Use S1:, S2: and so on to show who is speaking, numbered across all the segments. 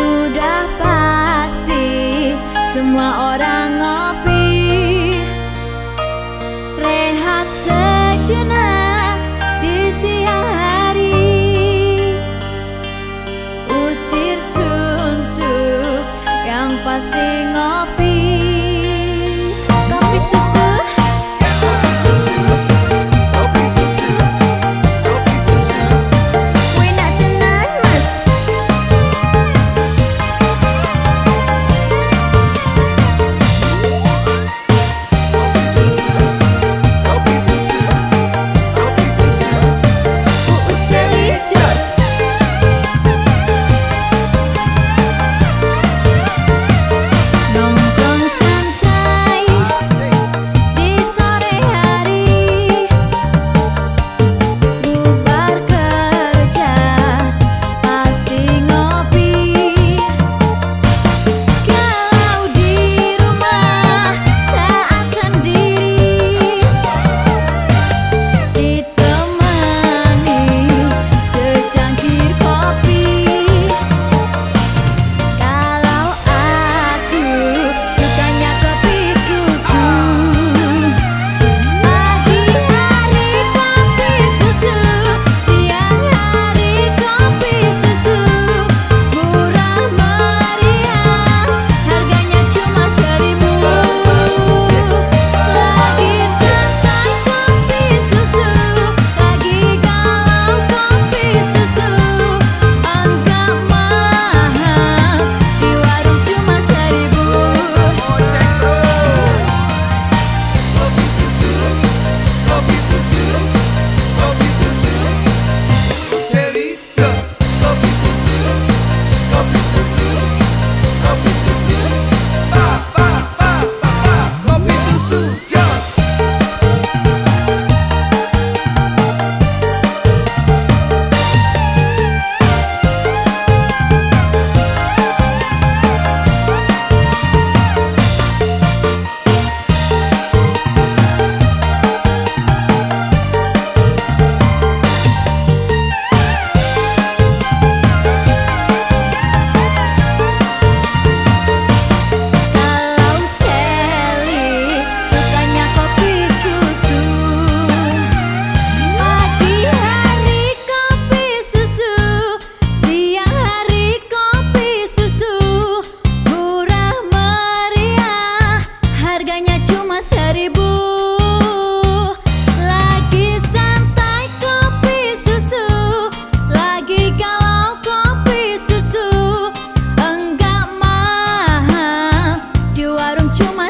S1: sudah pasti semua orang ngopi. Rehat sejenak di siang hari. Usir suntuk yang pasti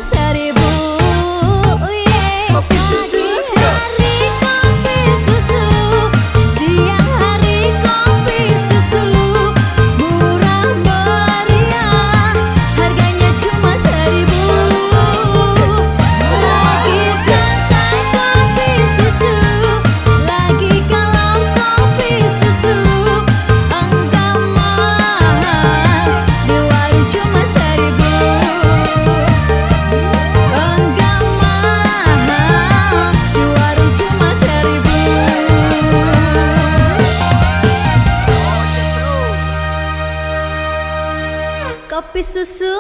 S1: said it. kopi susu.